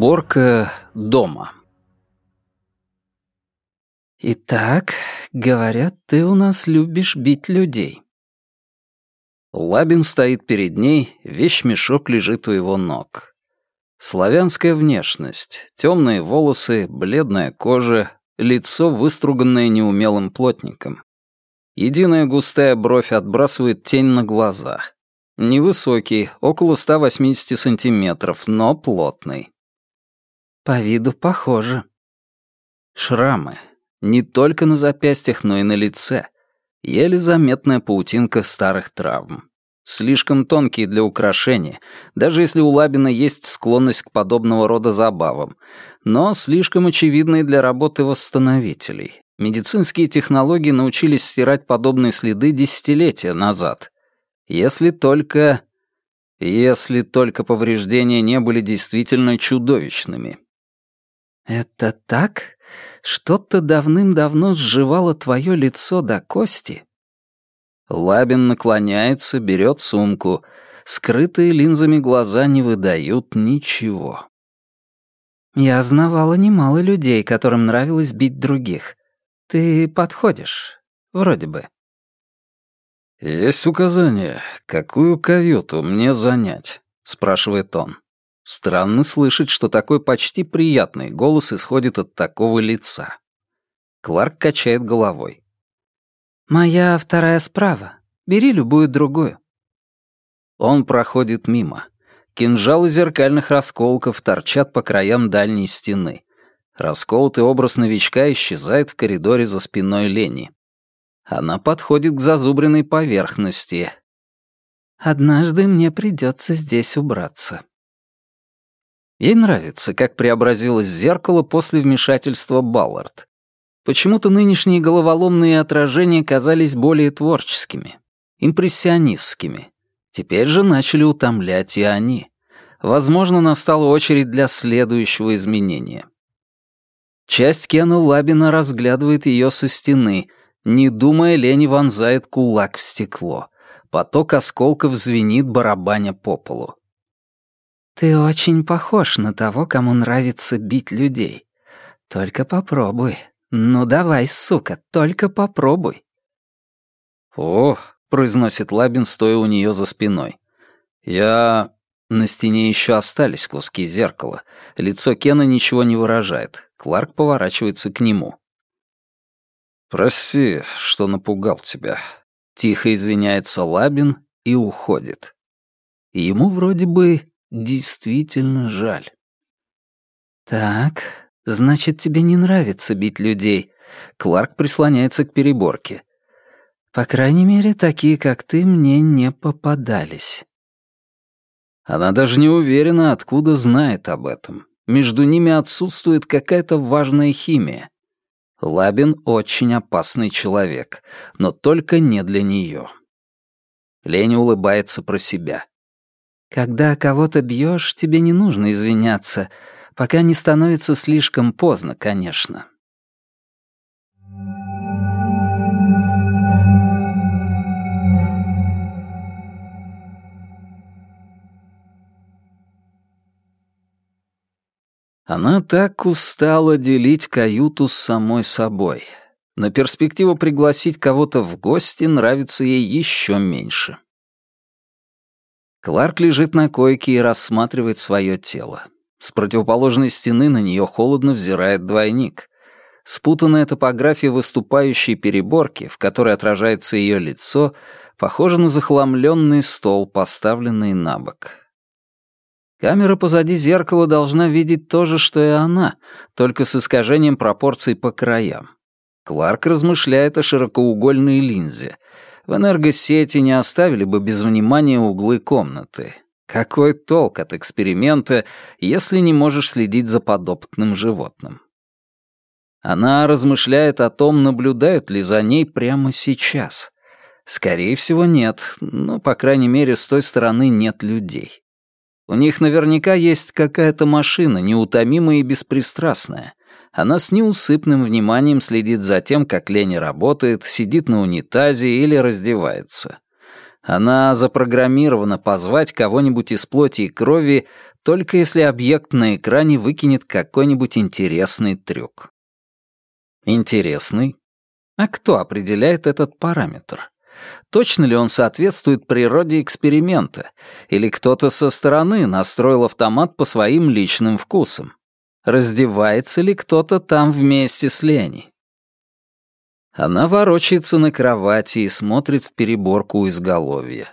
Уборка дома. «Итак, говорят, ты у нас любишь бить людей». Лабин стоит перед ней, вещмешок лежит у его ног. Славянская внешность, темные волосы, бледная кожа, лицо, выструганное неумелым плотником. Единая густая бровь отбрасывает тень на глаза. Невысокий, около 180 сантиметров, но плотный. По виду похоже. Шрамы. Не только на запястьях, но и на лице. Еле заметная паутинка старых травм. Слишком тонкие для украшения, даже если у Лабина есть склонность к подобного рода забавам, но слишком очевидные для работы восстановителей. Медицинские технологии научились стирать подобные следы десятилетия назад. Если только... Если только повреждения не были действительно чудовищными. «Это так? Что-то давным-давно сживало твое лицо до кости?» Лабин наклоняется, берет сумку. Скрытые линзами глаза не выдают ничего. «Я знавала немало людей, которым нравилось бить других. Ты подходишь, вроде бы». «Есть указание, какую каюту мне занять?» — спрашивает он. Странно слышать, что такой почти приятный голос исходит от такого лица. Кларк качает головой. «Моя вторая справа. Бери любую другую». Он проходит мимо. Кинжалы зеркальных расколков торчат по краям дальней стены. Расколотый образ новичка исчезает в коридоре за спиной Лени. Она подходит к зазубренной поверхности. «Однажды мне придется здесь убраться». Ей нравится, как преобразилось зеркало после вмешательства Баллард. Почему-то нынешние головоломные отражения казались более творческими, импрессионистскими. Теперь же начали утомлять и они. Возможно, настала очередь для следующего изменения. Часть Кена Лабина разглядывает ее со стены. Не думая, Лени вонзает кулак в стекло. Поток осколков звенит, барабаня по полу. Ты очень похож на того, кому нравится бить людей. Только попробуй. Ну давай, сука, только попробуй. О, произносит Лабин, стоя у нее за спиной. Я... На стене еще остались куски зеркала. Лицо Кена ничего не выражает. Кларк поворачивается к нему. «Прости, что напугал тебя». Тихо извиняется Лабин и уходит. Ему вроде бы действительно жаль. «Так, значит, тебе не нравится бить людей». Кларк прислоняется к переборке. «По крайней мере, такие, как ты, мне не попадались». Она даже не уверена, откуда знает об этом. Между ними отсутствует какая-то важная химия. Лабин очень опасный человек, но только не для нее. Леня улыбается про себя. Когда кого-то бьешь, тебе не нужно извиняться, пока не становится слишком поздно, конечно. Она так устала делить каюту с самой собой. На перспективу пригласить кого-то в гости нравится ей еще меньше. Кларк лежит на койке и рассматривает свое тело. С противоположной стены на нее холодно взирает двойник. Спутанная топография выступающей переборки, в которой отражается ее лицо, похожа на захламленный стол, поставленный на бок. Камера позади зеркала должна видеть то же, что и она, только с искажением пропорций по краям. Кларк размышляет о широкоугольной линзе — в энергосети не оставили бы без внимания углы комнаты. Какой толк от эксперимента, если не можешь следить за подопытным животным? Она размышляет о том, наблюдают ли за ней прямо сейчас. Скорее всего, нет, но, по крайней мере, с той стороны нет людей. У них наверняка есть какая-то машина, неутомимая и беспристрастная, она с неусыпным вниманием следит за тем, как Лени работает, сидит на унитазе или раздевается. Она запрограммирована позвать кого-нибудь из плоти и крови только если объект на экране выкинет какой-нибудь интересный трюк. Интересный? А кто определяет этот параметр? Точно ли он соответствует природе эксперимента? Или кто-то со стороны настроил автомат по своим личным вкусам? Раздевается ли кто-то там вместе с Леней? Она ворочается на кровати и смотрит в переборку изголовья.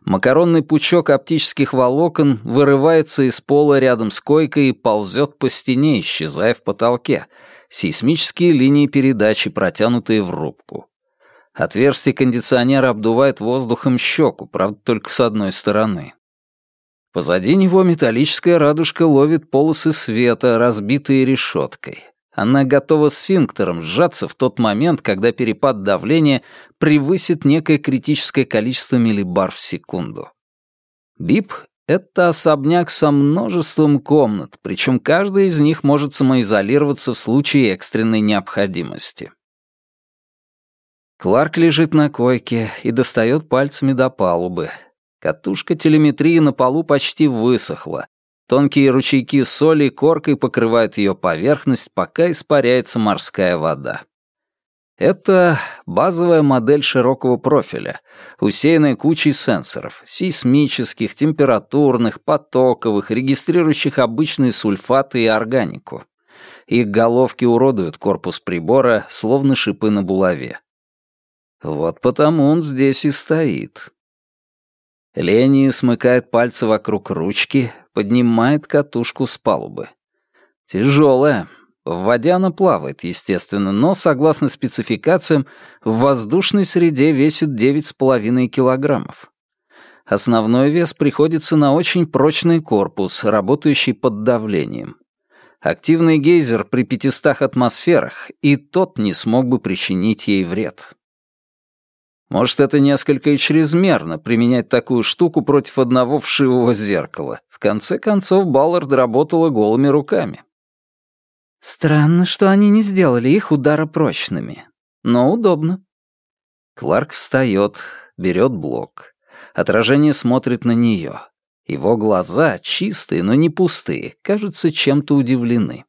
Макаронный пучок оптических волокон вырывается из пола рядом с койкой и ползет по стене, исчезая в потолке. Сейсмические линии передачи, протянутые в рубку. Отверстие кондиционера обдувает воздухом щеку, правда, только с одной стороны. Позади него металлическая радужка ловит полосы света, разбитые решеткой. Она готова сфинктером сжаться в тот момент, когда перепад давления превысит некое критическое количество миллибар в секунду. БИП — это особняк со множеством комнат, причем каждая из них может самоизолироваться в случае экстренной необходимости. Кларк лежит на койке и достает пальцами до палубы. Катушка телеметрии на полу почти высохла. Тонкие ручейки соли коркой покрывают ее поверхность, пока испаряется морская вода. Это базовая модель широкого профиля, усеянная кучей сенсоров, сейсмических, температурных, потоковых, регистрирующих обычные сульфаты и органику. Их головки уродуют корпус прибора, словно шипы на булаве. Вот потому он здесь и стоит. Лени смыкает пальцы вокруг ручки, поднимает катушку с палубы. Тяжелая. В воде она плавает, естественно, но, согласно спецификациям, в воздушной среде весит 9,5 килограммов. Основной вес приходится на очень прочный корпус, работающий под давлением. Активный гейзер при 500 атмосферах, и тот не смог бы причинить ей вред. Может, это несколько и чрезмерно применять такую штуку против одного вшивого зеркала. В конце концов, Баллард работала голыми руками. Странно, что они не сделали их ударопрочными. Но удобно. Кларк встает, берет блок. Отражение смотрит на нее. Его глаза, чистые, но не пустые, кажутся чем-то удивлены.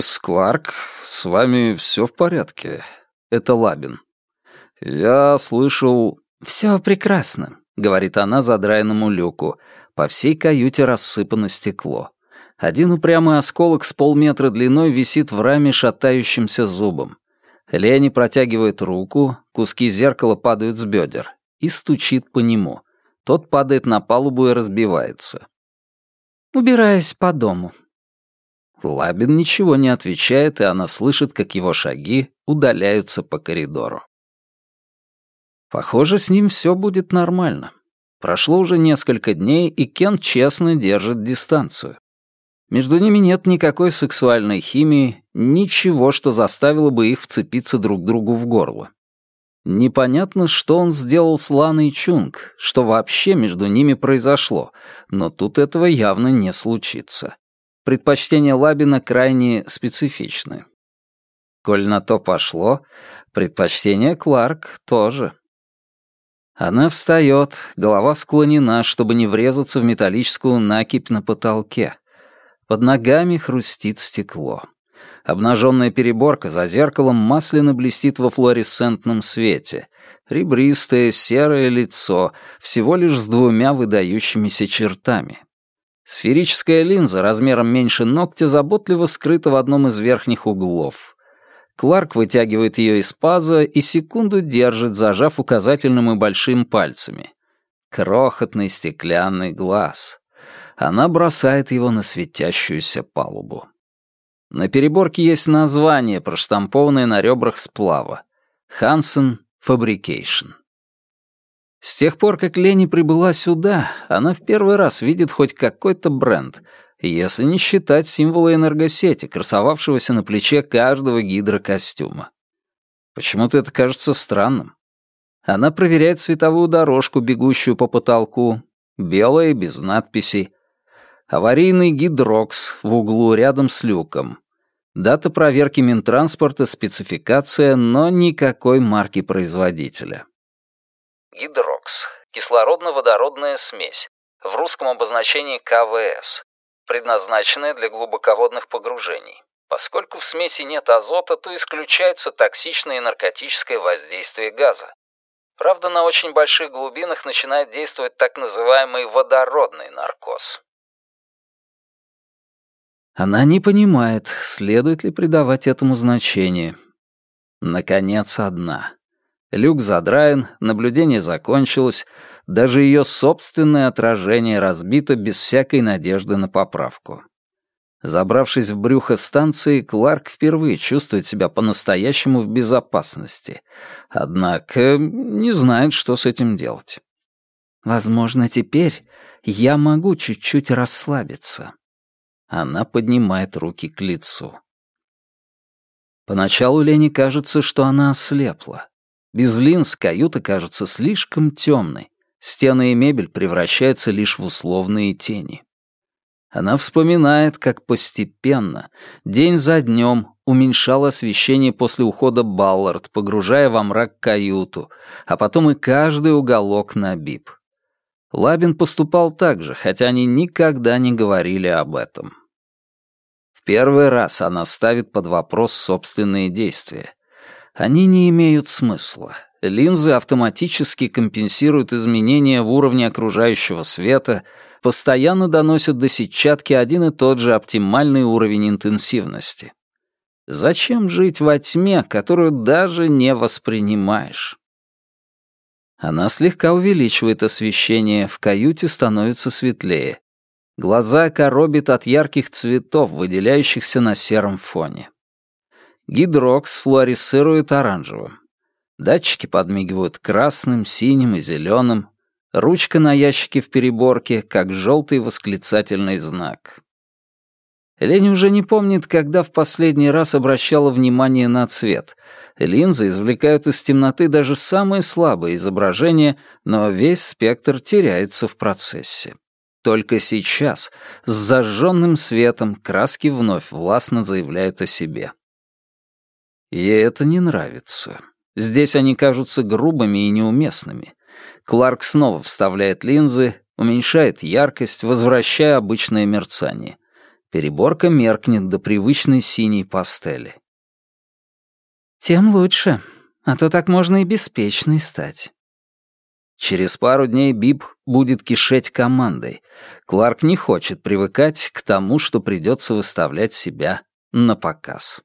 «Мисс Кларк, с вами все в порядке?» Это Лабин. «Я слышал...» «Все прекрасно», — говорит она задраенному люку. По всей каюте рассыпано стекло. Один упрямый осколок с полметра длиной висит в раме шатающимся зубом. Лени протягивает руку, куски зеркала падают с бедер и стучит по нему. Тот падает на палубу и разбивается. «Убираюсь по дому», Лабин ничего не отвечает, и она слышит, как его шаги удаляются по коридору. Похоже, с ним все будет нормально. Прошло уже несколько дней, и Кен честно держит дистанцию. Между ними нет никакой сексуальной химии, ничего, что заставило бы их вцепиться друг другу в горло. Непонятно, что он сделал с Ланой Чунг, что вообще между ними произошло, но тут этого явно не случится предпочтения Лабина крайне специфичны. Коль на то пошло, предпочтение Кларк тоже. Она встает, голова склонена, чтобы не врезаться в металлическую накипь на потолке. Под ногами хрустит стекло. Обнаженная переборка за зеркалом масляно блестит во флуоресцентном свете. Ребристое серое лицо, всего лишь с двумя выдающимися чертами. Сферическая линза размером меньше ногтя заботливо скрыта в одном из верхних углов. Кларк вытягивает ее из паза и секунду держит, зажав указательным и большим пальцами. Крохотный стеклянный глаз. Она бросает его на светящуюся палубу. На переборке есть название, проштампованное на ребрах сплава. Hansen Fabrication. С тех пор, как Лени прибыла сюда, она в первый раз видит хоть какой-то бренд, если не считать символа энергосети, красовавшегося на плече каждого гидрокостюма. Почему-то это кажется странным. Она проверяет световую дорожку, бегущую по потолку, белая, без надписей. Аварийный гидрокс в углу рядом с люком. Дата проверки Минтранспорта, спецификация, но никакой марки производителя. Гидрокс. Кислородно-водородная смесь. В русском обозначении КВС. Предназначенная для глубоководных погружений. Поскольку в смеси нет азота, то исключается токсичное и наркотическое воздействие газа. Правда, на очень больших глубинах начинает действовать так называемый водородный наркоз. Она не понимает, следует ли придавать этому значение. Наконец, одна. Люк задраен, наблюдение закончилось, даже ее собственное отражение разбито без всякой надежды на поправку. Забравшись в брюхо станции, Кларк впервые чувствует себя по-настоящему в безопасности. Однако не знает, что с этим делать. «Возможно, теперь я могу чуть-чуть расслабиться». Она поднимает руки к лицу. Поначалу Лене кажется, что она ослепла. Без линз каюта кажется слишком темной. Стены и мебель превращаются лишь в условные тени. Она вспоминает, как постепенно, день за днем, уменьшал освещение после ухода Баллард, погружая во мрак каюту, а потом и каждый уголок на бип. Лабин поступал так же, хотя они никогда не говорили об этом. В первый раз она ставит под вопрос собственные действия. Они не имеют смысла. Линзы автоматически компенсируют изменения в уровне окружающего света — постоянно доносят до сетчатки один и тот же оптимальный уровень интенсивности. Зачем жить во тьме, которую даже не воспринимаешь? Она слегка увеличивает освещение, в каюте становится светлее. Глаза коробит от ярких цветов, выделяющихся на сером фоне. Гидрокс флуоресцирует оранжевым. Датчики подмигивают красным, синим и зеленым, Ручка на ящике в переборке, как желтый восклицательный знак. Лени уже не помнит, когда в последний раз обращала внимание на цвет. Линзы извлекают из темноты даже самые слабые изображения, но весь спектр теряется в процессе. Только сейчас, с зажженным светом, краски вновь властно заявляют о себе. Ей это не нравится. Здесь они кажутся грубыми и неуместными. Кларк снова вставляет линзы, уменьшает яркость, возвращая обычное мерцание. Переборка меркнет до привычной синей пастели. «Тем лучше, а то так можно и беспечной стать». Через пару дней Бип будет кишеть командой. Кларк не хочет привыкать к тому, что придется выставлять себя на показ.